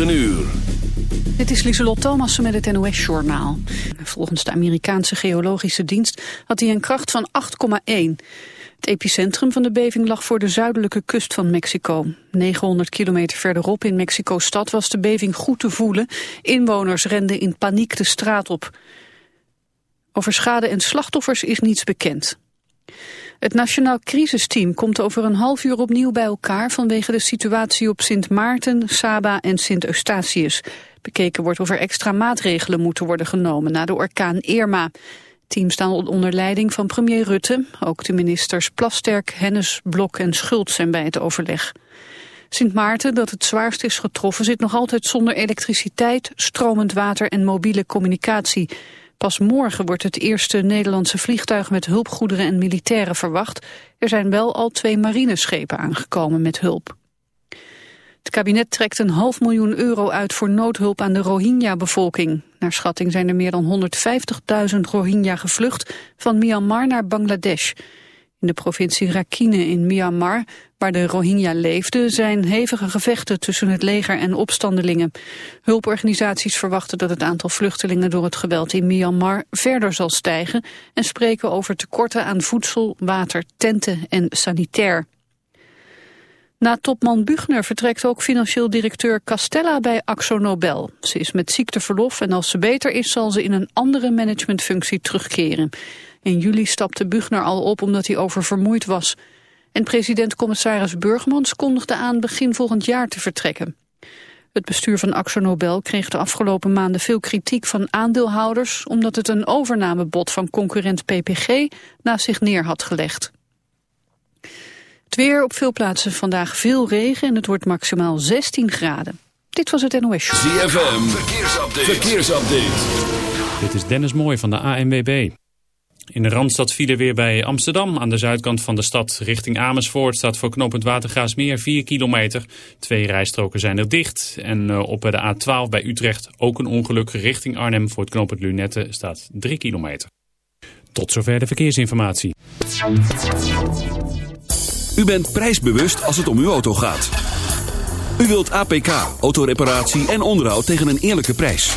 9 uur. Dit is Lieselot Thomassen met het NOS-journaal. Volgens de Amerikaanse geologische dienst had hij een kracht van 8,1. Het epicentrum van de beving lag voor de zuidelijke kust van Mexico. 900 kilometer verderop in Mexico-stad was de beving goed te voelen. Inwoners renden in paniek de straat op. Over schade en slachtoffers is niets bekend. Het Nationaal Crisisteam komt over een half uur opnieuw bij elkaar vanwege de situatie op Sint Maarten, Saba en Sint Eustatius. Bekeken wordt of er extra maatregelen moeten worden genomen na de orkaan Irma. Het team onder leiding van premier Rutte. Ook de ministers Plasterk, Hennis, Blok en Schult zijn bij het overleg. Sint Maarten, dat het zwaarst is getroffen, zit nog altijd zonder elektriciteit, stromend water en mobiele communicatie. Pas morgen wordt het eerste Nederlandse vliegtuig met hulpgoederen en militairen verwacht. Er zijn wel al twee marineschepen aangekomen met hulp. Het kabinet trekt een half miljoen euro uit voor noodhulp aan de Rohingya-bevolking. Naar schatting zijn er meer dan 150.000 Rohingya gevlucht van Myanmar naar Bangladesh. In de provincie Rakhine in Myanmar, waar de Rohingya leefden, zijn hevige gevechten tussen het leger en opstandelingen. Hulporganisaties verwachten dat het aantal vluchtelingen door het geweld in Myanmar verder zal stijgen en spreken over tekorten aan voedsel, water, tenten en sanitair. Na topman Buchner vertrekt ook financieel directeur Castella bij Axo Nobel. Ze is met ziekteverlof en als ze beter is zal ze in een andere managementfunctie terugkeren. In juli stapte Buchner al op omdat hij oververmoeid was. En president-commissaris Burgmans kondigde aan begin volgend jaar te vertrekken. Het bestuur van Axo Nobel kreeg de afgelopen maanden veel kritiek van aandeelhouders... omdat het een overnamebod van concurrent PPG naast zich neer had gelegd. Het weer op veel plaatsen vandaag veel regen en het wordt maximaal 16 graden. Dit was het NOS Show. ZFM, verkeersupdate. verkeersupdate. Dit is Dennis Mooij van de ANWB. In de Randstad vielen weer bij Amsterdam. Aan de zuidkant van de stad richting Amersfoort staat voor knooppunt Watergaasmeer 4 kilometer. Twee rijstroken zijn er dicht. En uh, op de A12 bij Utrecht ook een ongeluk richting Arnhem voor het knooppunt Lunette staat 3 kilometer. Tot zover de verkeersinformatie. U bent prijsbewust als het om uw auto gaat. U wilt APK, autoreparatie en onderhoud tegen een eerlijke prijs.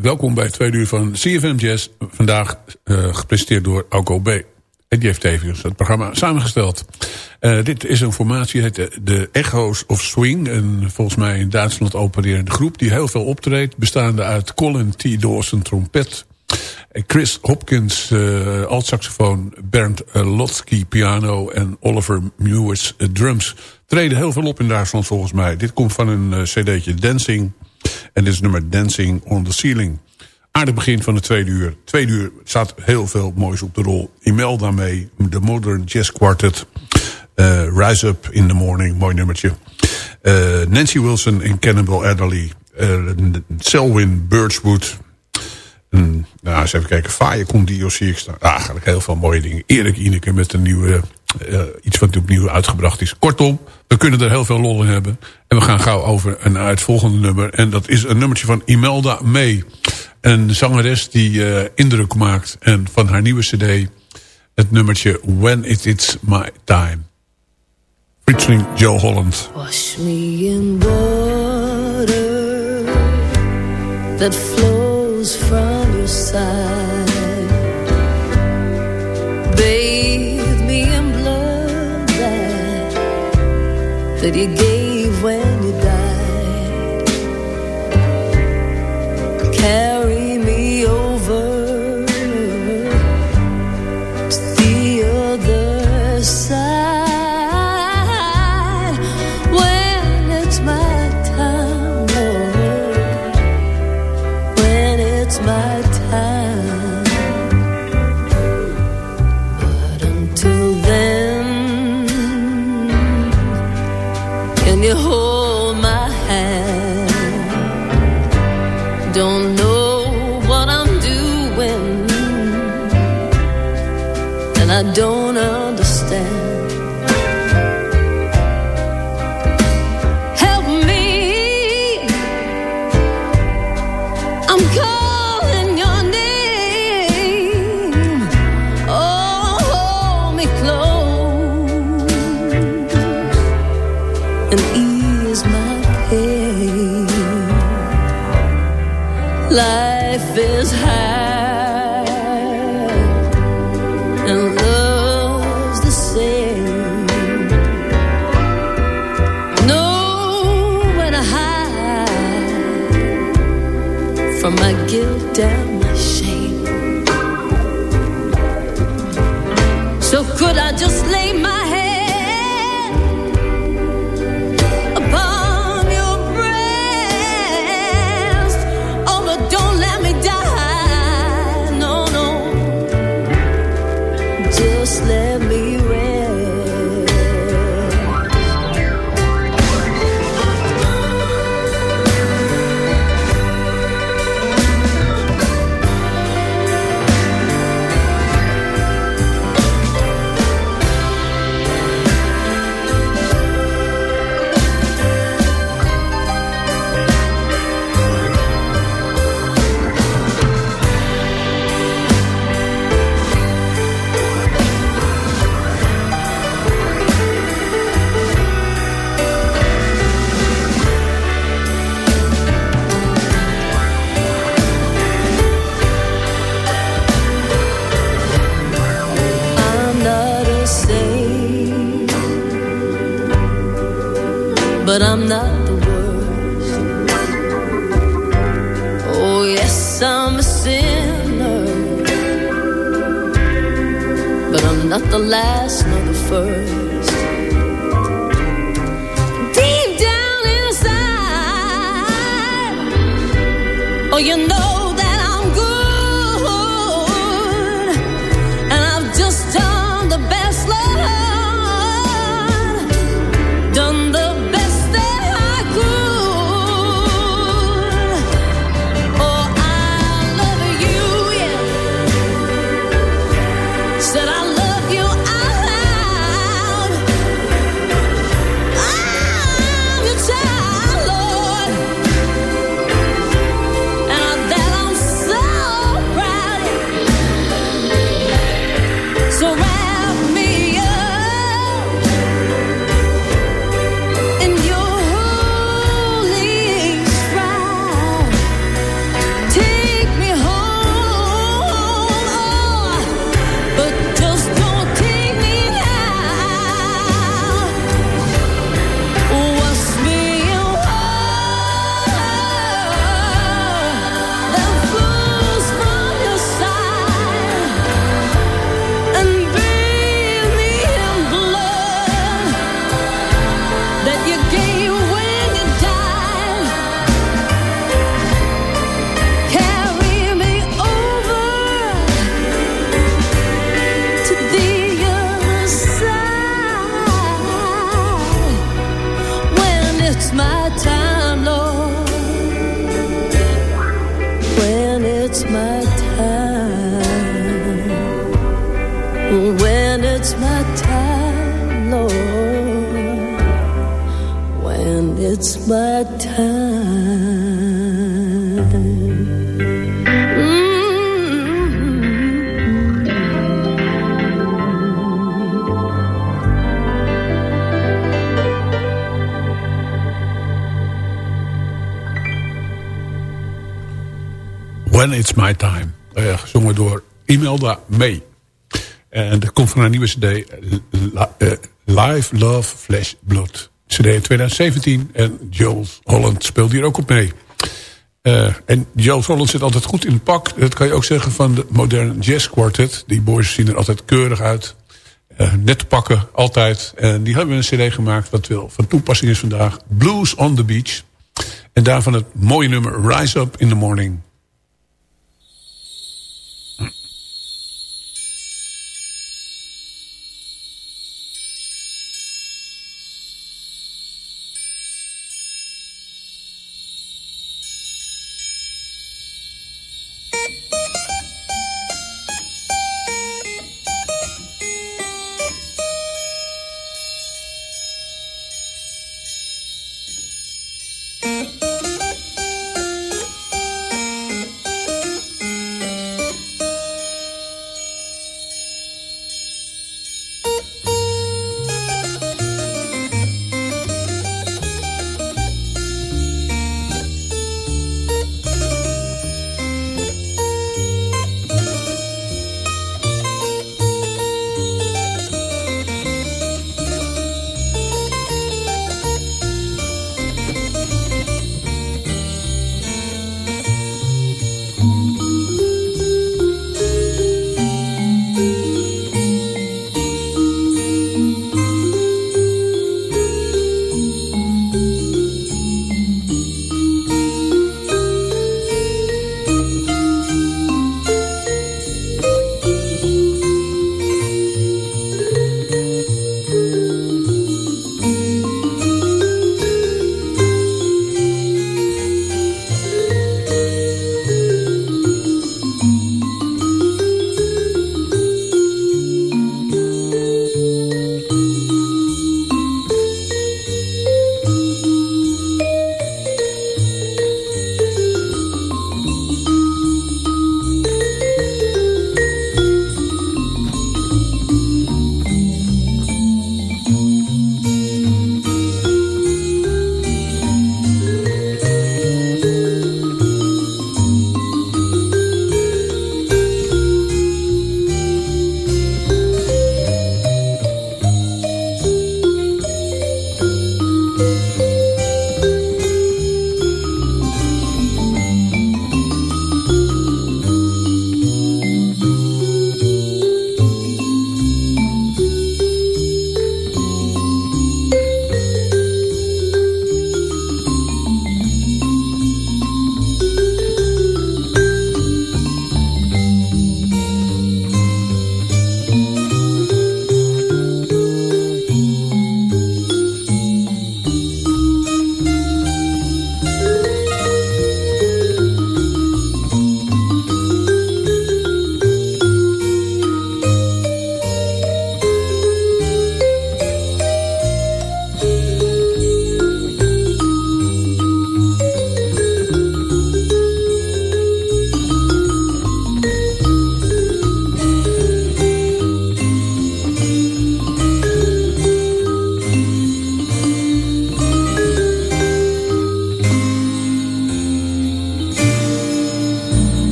Welkom bij het tweede uur van CFM Jazz. Vandaag uh, gepresenteerd door Alco B. En die heeft tevens het programma samengesteld. Uh, dit is een formatie, heet de, de Echoes of Swing. Een volgens mij in Duitsland opererende groep die heel veel optreedt. Bestaande uit Colin T. Dawson trompet. Chris Hopkins uh, alt-saxofoon. Bernd Lotsky piano. En Oliver Mewis drums. Treden heel veel op in Duitsland volgens mij. Dit komt van een cd'tje Dancing. En dit is nummer Dancing on the Ceiling. Aardig begin van de tweede uur. Tweede uur staat heel veel moois op de rol. Imelda mee, de Modern Jazz Quartet. Uh, Rise Up in the Morning, mooi nummertje. Uh, Nancy Wilson en Cannibal Adderley. Uh, Selwyn Birchwood. Nou, eens even kijken. Faya Condio zie ik staan. Ah, eigenlijk heel veel mooie dingen. Erik Ineke met een nieuwe... Uh, iets wat opnieuw uitgebracht is. Kortom, we kunnen er heel veel lol in hebben. En we gaan gauw over naar het volgende nummer. En dat is een nummertje van Imelda May. Een zangeres die uh, indruk maakt. En van haar nieuwe cd het nummertje When It Is My Time. Featuring Joe Holland. Wash me in water That flows from your side that you gave I don't understand. Not the last nor the first. Deep down inside, oh, you know when it's my time, Lord, when it's my time. When It's My Time. Uh, gezongen door Imelda May. En dat komt van haar nieuwe cd. uh, Live Love Flesh Blood. CD 2017. En Jules Holland speelt hier ook op mee. Uh, en Jules Holland zit altijd goed in het pak. Dat kan je ook zeggen van de moderne jazz quartet. Die boys zien er altijd keurig uit. Uh, net pakken, altijd. En die hebben een cd gemaakt wat wel van toepassing is vandaag. Blues on the Beach. En daarvan het mooie nummer Rise Up in the Morning.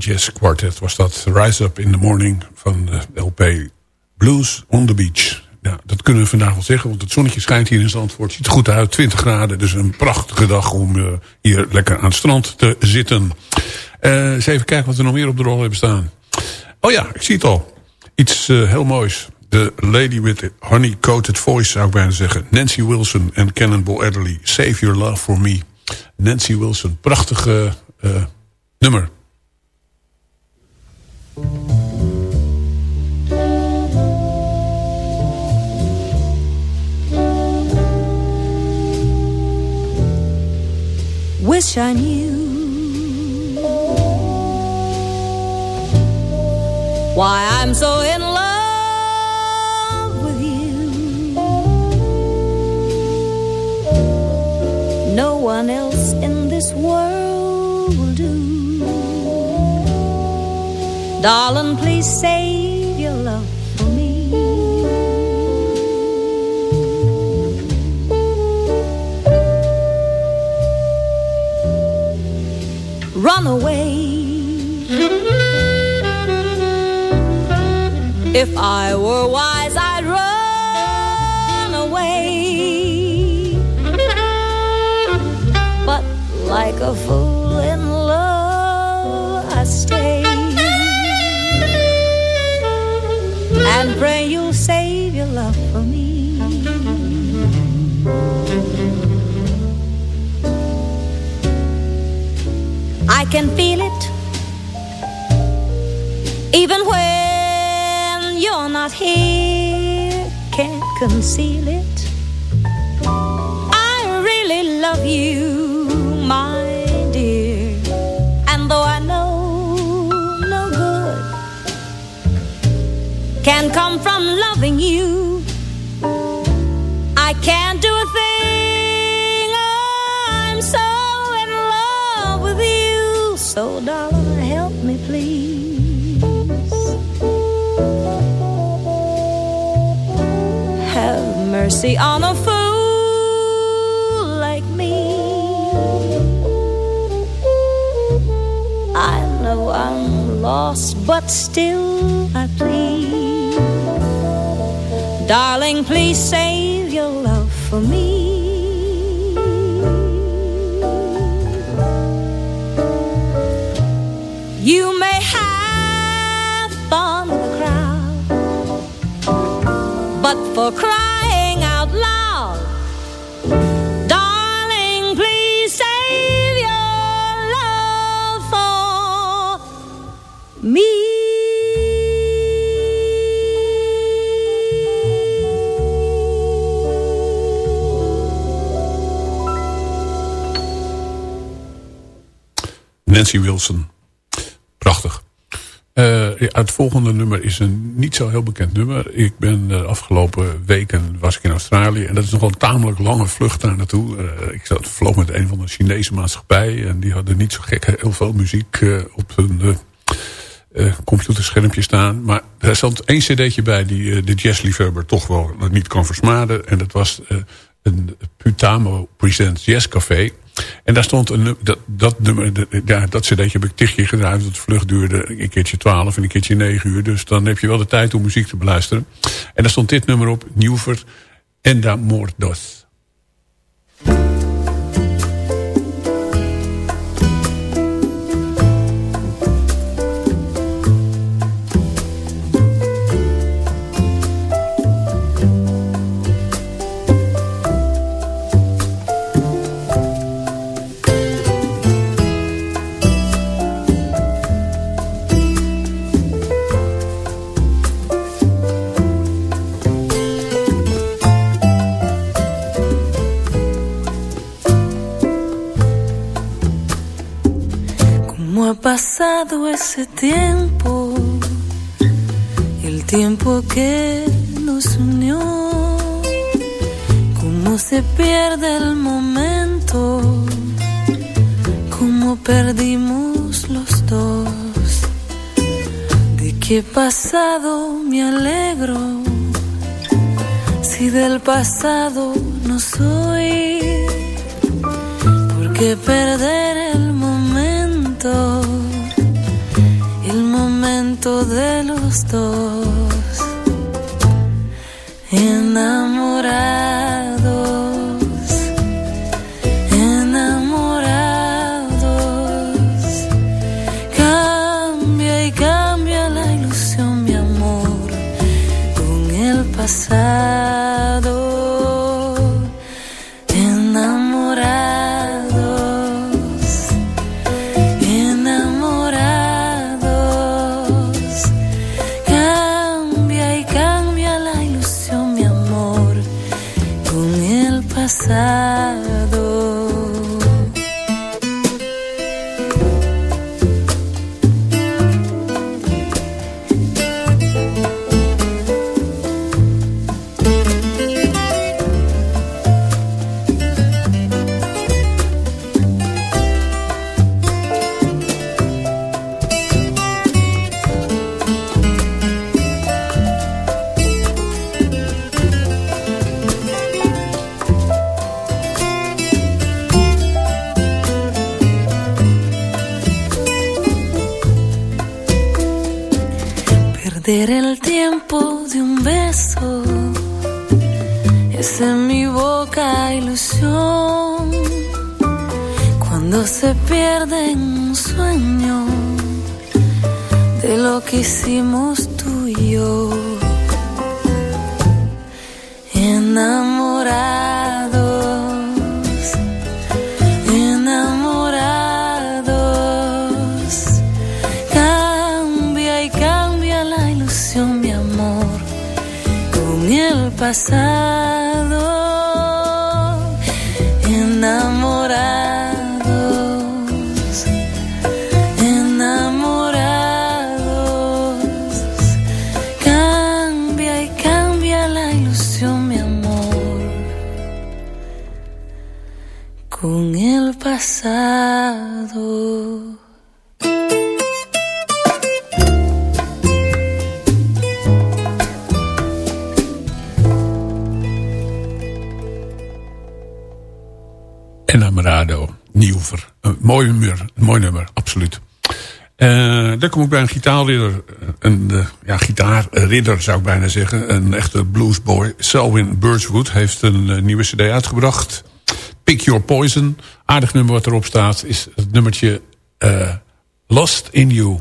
Jazz Quartet was dat. Rise Up in the Morning van de LP Blues on the Beach. Ja, dat kunnen we vandaag wel zeggen, want het zonnetje schijnt hier in Zandvoort. Ziet er goed uit, 20 graden. Dus een prachtige dag om uh, hier lekker aan het strand te zitten. Uh, eens even kijken wat we nog meer op de rol hebben staan. Oh ja, ik zie het al. Iets uh, heel moois. The Lady with the Honey Coated Voice zou ik bijna zeggen. Nancy Wilson en Cannonball Adderley. Save Your Love For Me. Nancy Wilson, prachtige nummer. Wish I knew why I'm so in love with you. No one else in this world will do. Darling, please save your love for me. Run away. If I were wise, I'd run away. But like a fool pray you'll save your love for me. I can feel it even when you're not here. Can't conceal it. I really love you, come from loving you, I can't do a thing. Oh, I'm so in love with you. So, darling, help me, please. Have mercy on a fool like me. I know I'm lost, but still I plead. Darling, please save your love for me. You may have fun with the crowd, but for crying Nancy Wilson. Prachtig. Eh, ja, het volgende nummer is een niet zo heel bekend nummer. Ik ben de afgelopen weken was ik in Australië. En dat is nog een tamelijk lange vlucht daar naartoe. Eh, ik zat, vloog met een van de Chinese maatschappij. En die hadden niet zo gek heel veel muziek eh, op hun eh, computerschermpje staan. Maar er stond één cd'tje bij die eh, de jazzliefhebber toch wel niet kon versmaden. En dat was eh, een Putamo Presents Jazz Café. En daar stond een, dat, dat nummer, de- ja, dat cd'tje heb ik tig gedraaid. want De vlucht duurde een keertje 12 en een keertje 9 uur. Dus dan heb je wel de tijd om muziek te beluisteren. En daar stond dit nummer op, Newford Enda Mordos. ¿Cómo pasado ese tiempo? El tiempo que nos unió. ¿Cómo se pierde el momento? ¿Cómo perdimos los dos? ¿De qué pasado me alegro? Si del pasado no soy. ¿Por qué perder el momento? Momento de los dos. Enamorados. Pierde un sueño de lo que hicimos tú y yo. Enamorados, enamorados. Cambia y cambia la ilusión, mi amor, con el pasado. Mooi nummer, mooi nummer, absoluut. Eh dan kom ik bij een gitaarridder. Een eh, ja, gitaarridder zou ik bijna zeggen. Een echte bluesboy. Selwyn Birchwood heeft een eh, nieuwe cd uitgebracht. Pick Your Poison. Aardig nummer wat erop staat is het nummertje eh, Lost in You.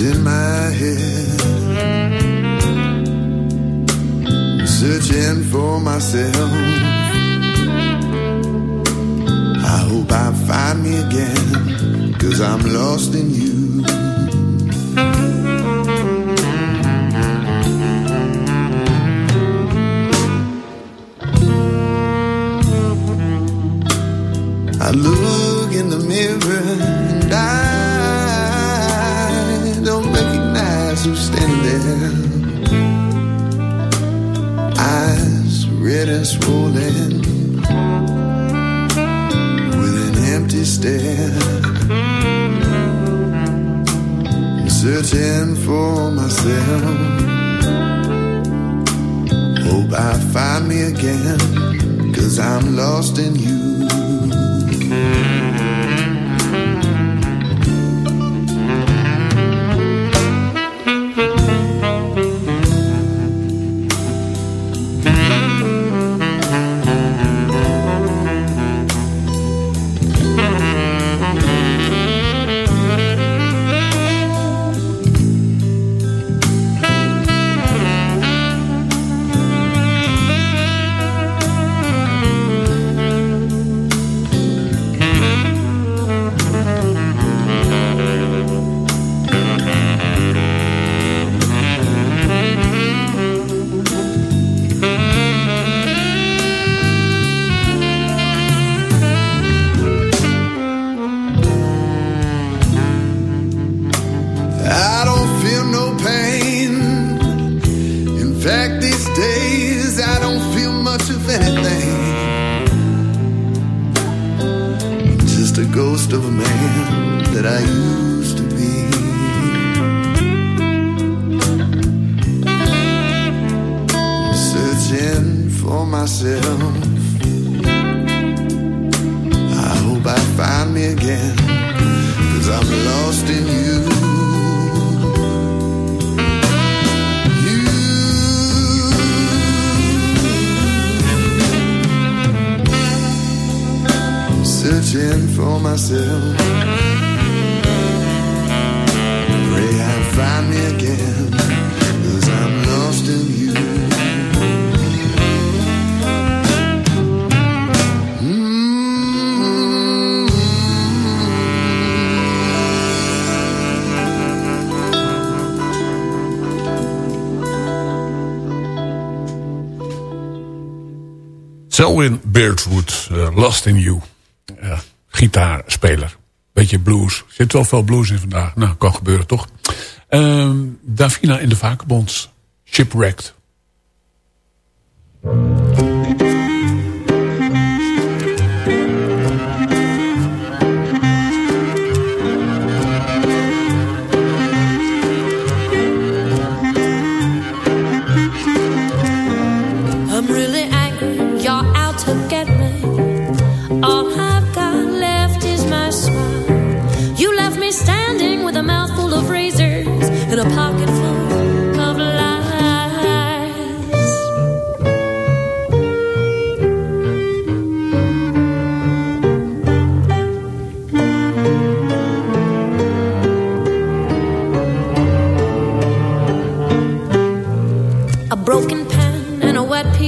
In my head, searching for myself. I hope I find me again, cause I'm lost in you. Red and with an empty stare. Searching for myself. Hope I find me again, cause I'm lost in you. Much of anything. Just a ghost of a man that I used to be. Searching for myself. I hope I find me again. Cause I'm lost in you. searching for myself. Pray I find me again, cause I'm lost in you. Selwyn Beardwood, uh, Lost in You. Gitaarspeler. Beetje blues. Er zit wel veel blues in vandaag. Nou, kan gebeuren toch? Uh, Davina in de Vakenbonds. Shipwrecked.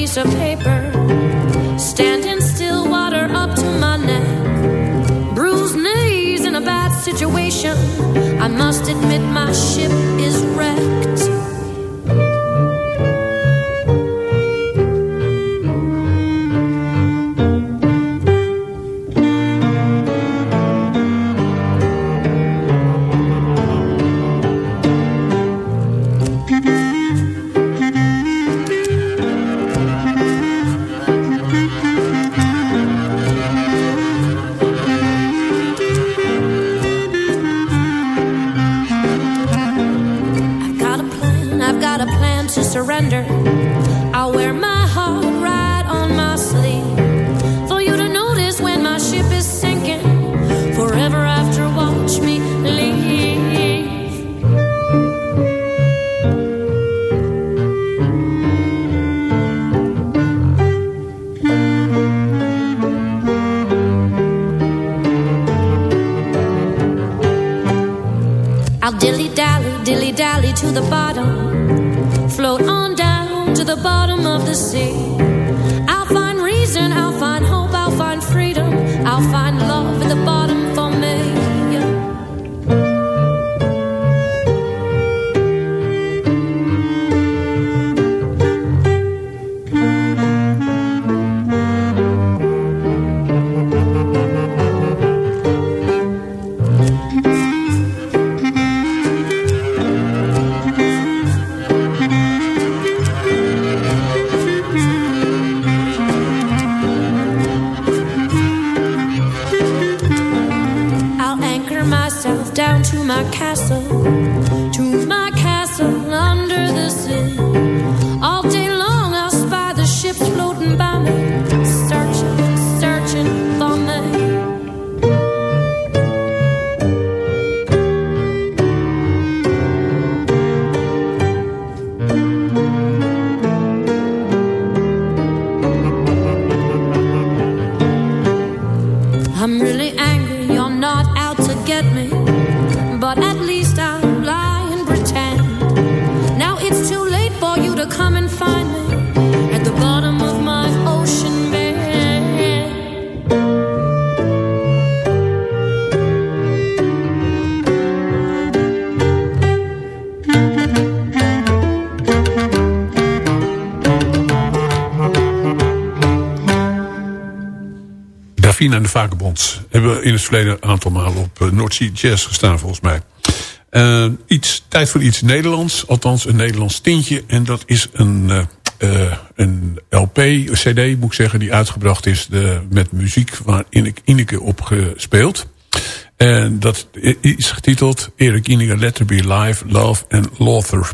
piece of paper Standing still, water up to my neck. Bruised knees in a bad situation. I must admit my ship is wrecked. Fien en de Vakenbond hebben in het verleden een aantal malen op uh, North Sea Jazz gestaan volgens mij. Uh, iets, tijd voor iets Nederlands, althans een Nederlands tintje. En dat is een, uh, een LP, een cd moet ik zeggen, die uitgebracht is de, met muziek waar Ineke op gespeeld. En dat is getiteld Erik Ineke Let There Be Live, Love and Lothar.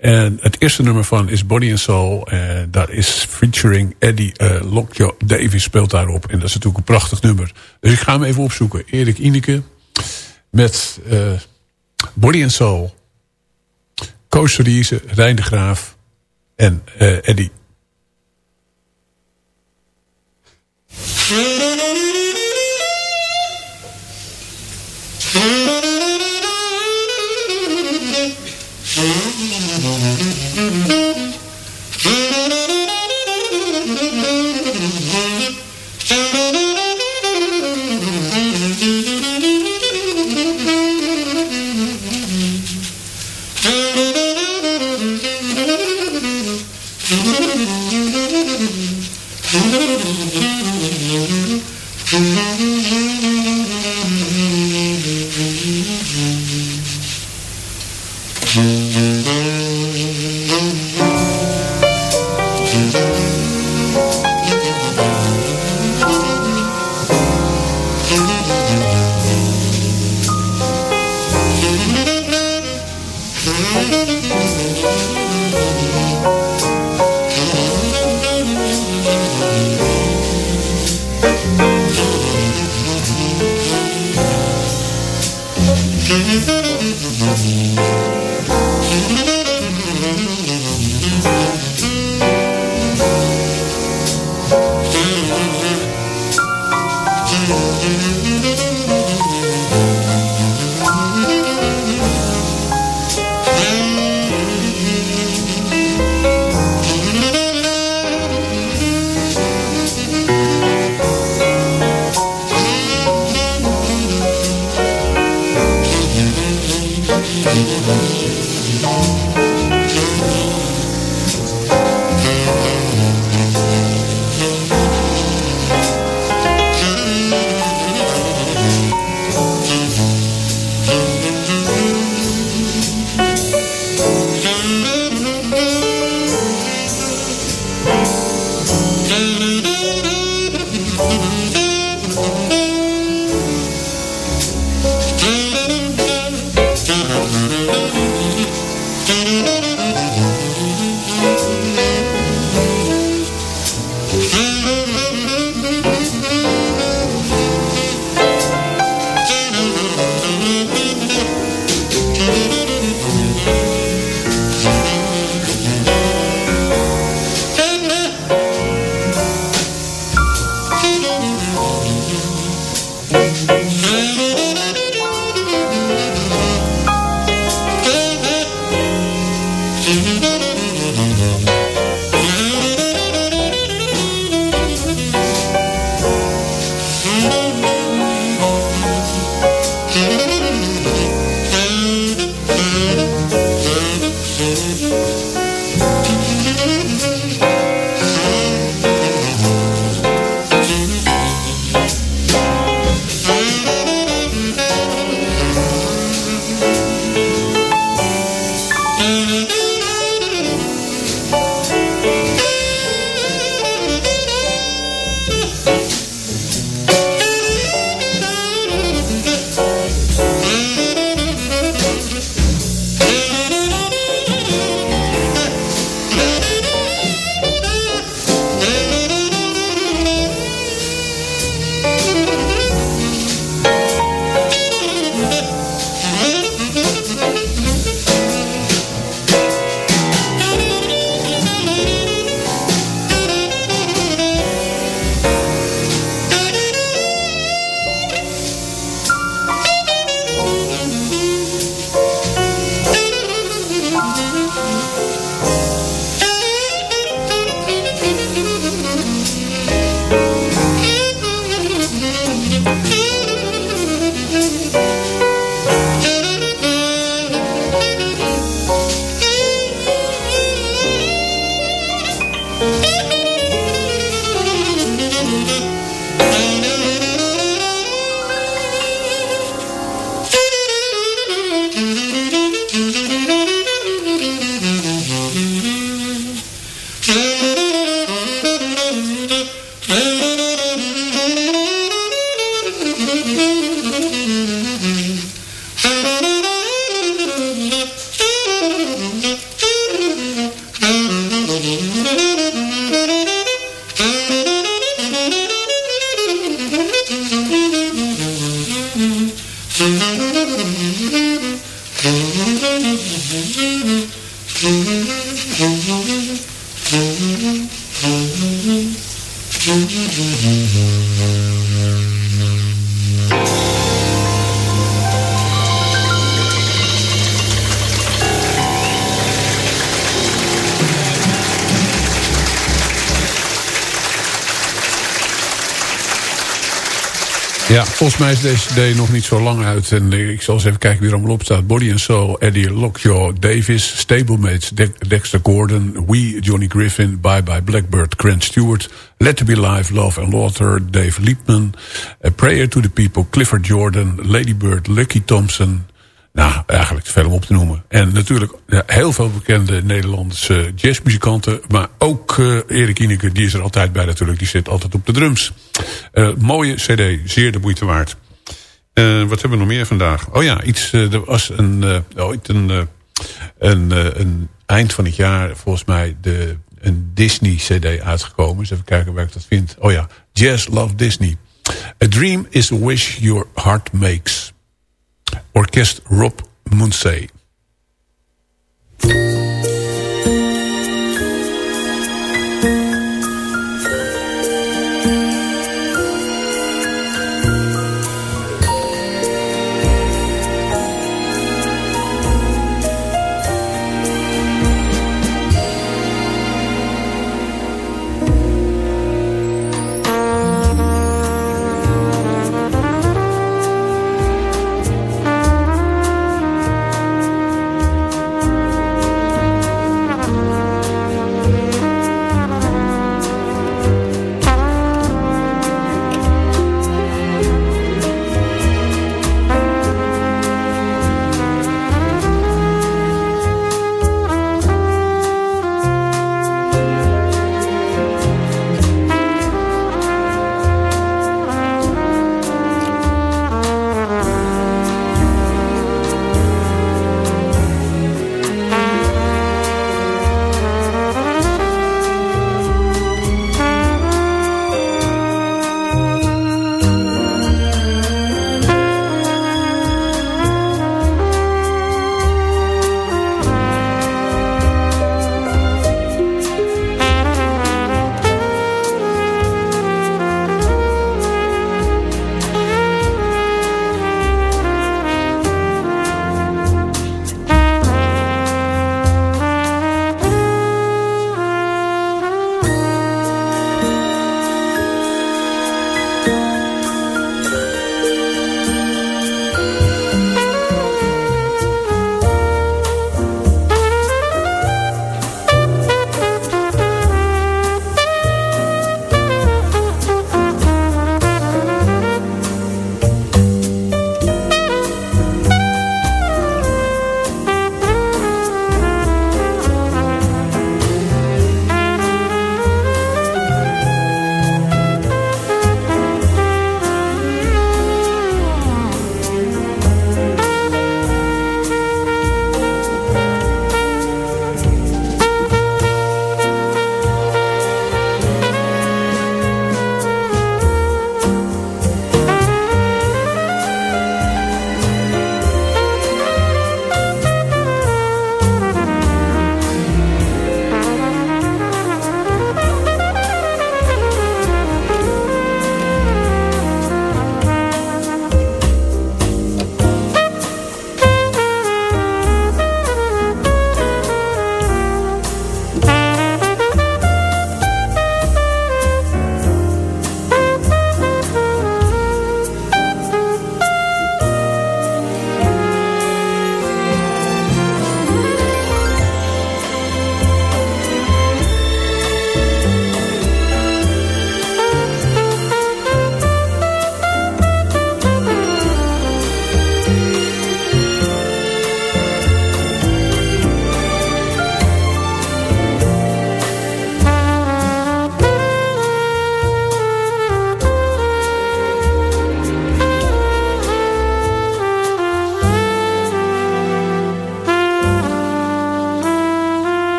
En het eerste nummer van is Body and Soul. En dat is featuring Eddie uh, Lockjaw Davis speelt daarop. En dat is natuurlijk een prachtig nummer. Dus ik ga hem even opzoeken. Erik Ineke met uh, Body and Soul. Koos Riese, Rijn de Graaf en uh, Eddie. Hello. Mij is deze nog niet zo lang uit. En ik zal eens even kijken wie er allemaal op staat. Body and Soul, Eddie Lockjaw, Davis, Stablemates, De Dexter Gordon, We, Johnny Griffin, Bye Bye Blackbird, Grant Stewart, Let To Be Live, Love and Laughter, Dave Liebman, A Prayer to the People, Clifford Jordan, Lady Bird, Lucky Thompson, Nou, eigenlijk te veel om op te noemen. En natuurlijk heel veel bekende Nederlandse jazzmuzikanten. Maar ook uh, Erik Ineke, die is er altijd bij natuurlijk. Die zit altijd op de drums. Uh, mooie cd, zeer de moeite waard. Uh, wat hebben we nog meer vandaag? Oh ja, iets, er was een, ooit een, een, een, eind van het jaar volgens mij de, een Disney cd uitgekomen. Dus even kijken waar ik dat vind. Oh ja, Jazz Love Disney. A dream is a wish your heart makes. Orkest Rob Munsey.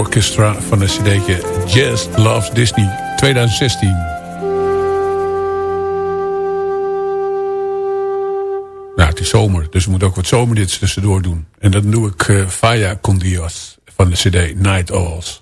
Orchestra van de cd'tje Jazz Loves Disney 2016. Nou, het is zomer, dus we moeten ook wat zomerdits tussendoor doen. En dan doe ik uh, Faya Con Dios van de cd Night Owls.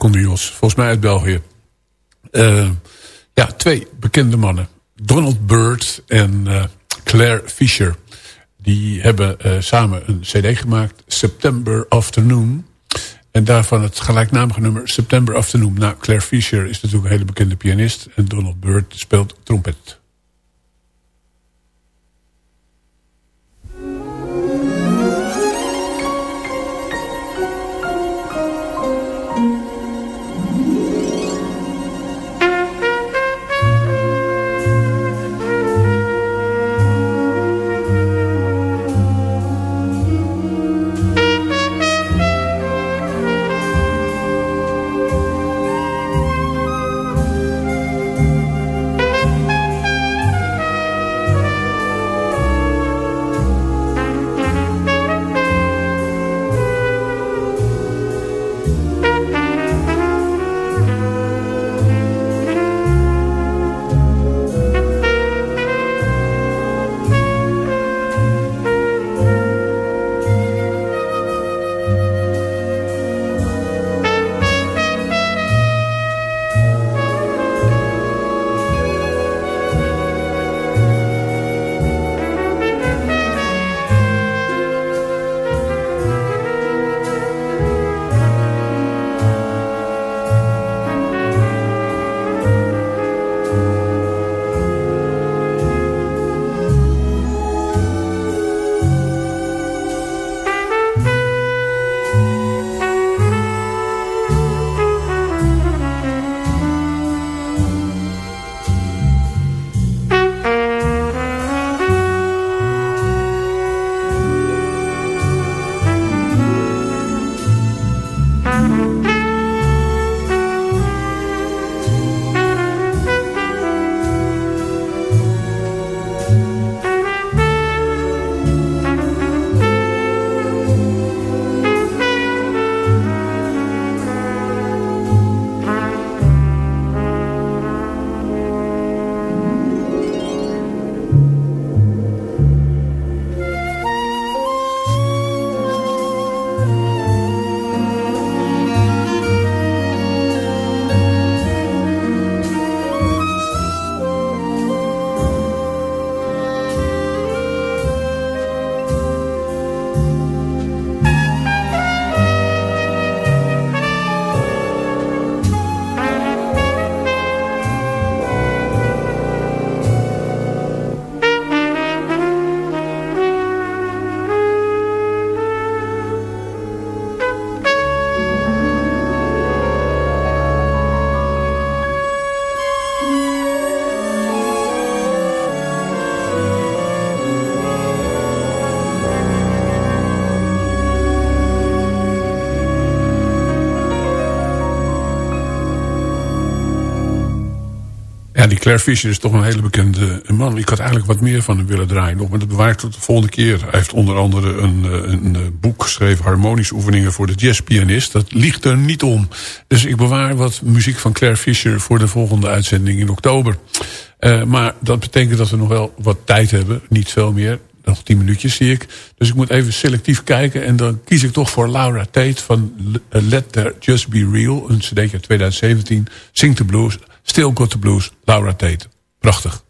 Jacobus, volgens mij uit België. Eh, ja, twee bekende mannen. Donald Byrd en eh, Claire Fisher. Die hebben eh, samen een cd gemaakt, September Afternoon. En daarvan het gelijknamige nummer September Afternoon. Nou, Claire Fisher is natuurlijk een hele bekende pianist. En Donald Byrd speelt trompet. Claire Fisher is toch een hele bekende man. Ik had eigenlijk wat meer van hem willen draaien nog. Maar dat bewaar ik tot de volgende keer. Hij heeft onder andere een, eh, een, een boek geschreven... Harmonische oefeningen voor de jazzpianist. Dat ligt er niet om. Dus ik bewaar wat muziek van Claire Fisher... voor de volgende uitzending in oktober. Maar dat betekent dat we nog wel wat tijd hebben. Niet veel meer. Nog tien minuutjes zie ik. Dus ik moet even selectief kijken. En dan kies ik toch voor Laura Tate van Let There Just Be Real. Een cd uit 2017. Sing the Blues. Still Got the Blues, Laura Tate. Prachtig.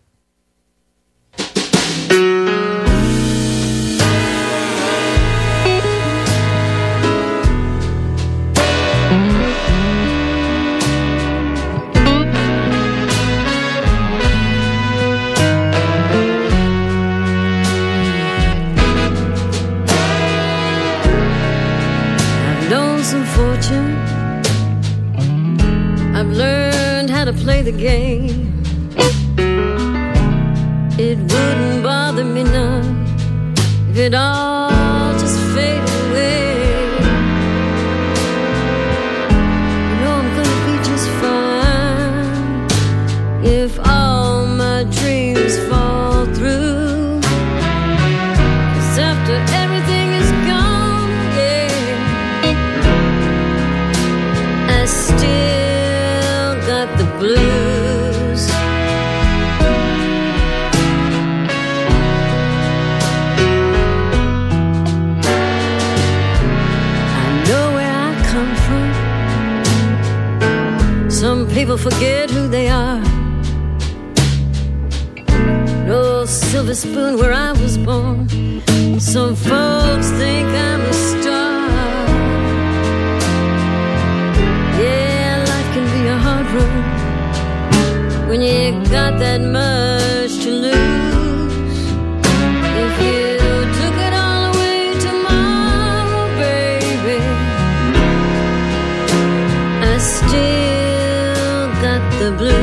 Play the game. It wouldn't bother me none if it all forget who they are. No silver spoon where I was born. Some folks think I'm a star. Yeah, life can be a hard road when you got that much got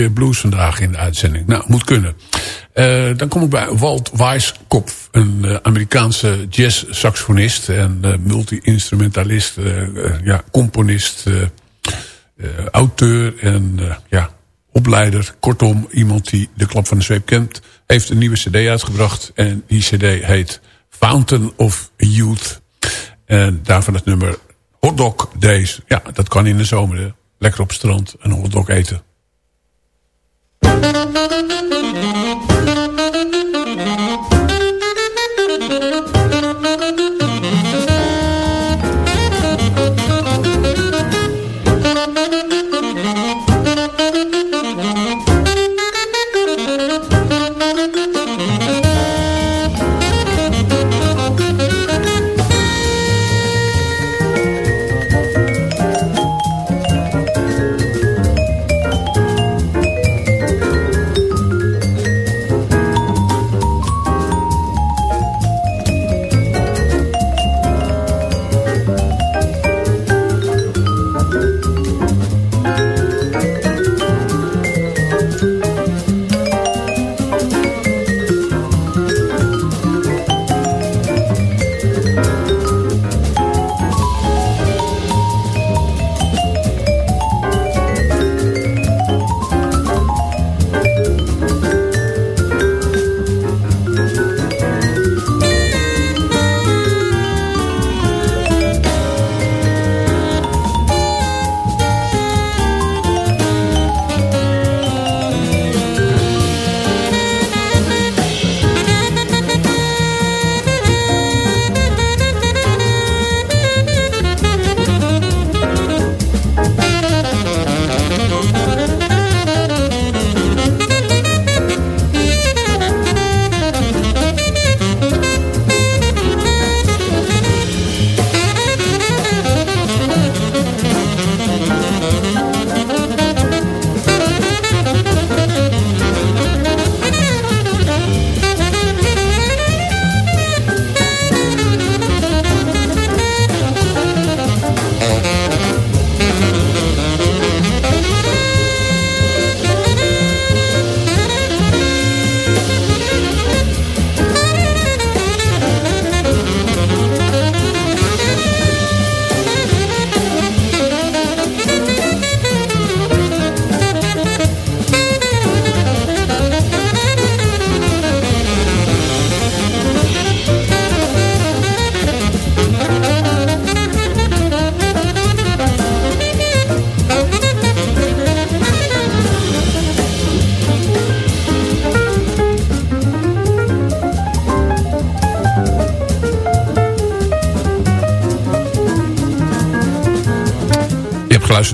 Blues vandaag in de uitzending. Nou, moet kunnen. Uh, dan kom ik bij Walt Weiskopf. Een uh, Amerikaanse jazz-saxofonist en uh, multi-instrumentalist. ja, componist, auteur en ja, opleider. Kortom, iemand die de klap van de zweep kent. Heeft een nieuwe cd uitgebracht. En die cd heet Fountain of Youth. En daarvan het nummer Hotdog Days. Ja, dat kan in de zomer. Lekker op het strand een hotdog eten. MUZIEK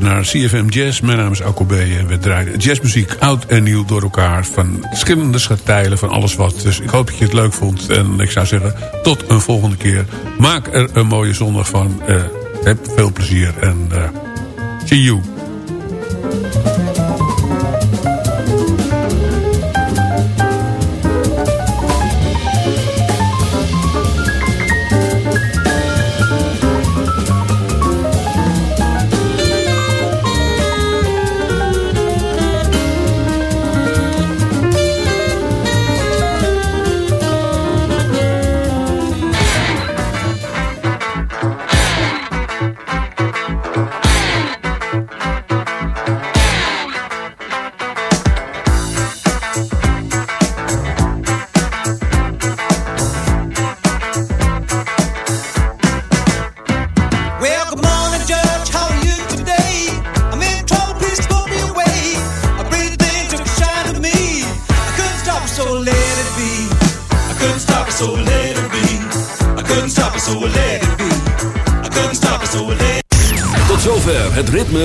naar CFM Jazz. Mijn naam is Alko B. En we draaien jazzmuziek oud en nieuw door elkaar. Van verschillende schatijlen, van alles wat. Dus ik hoop dat je het leuk vond. En ik zou zeggen, tot een volgende keer. Maak er een mooie zondag van. Uh, heb veel plezier en uh, see you.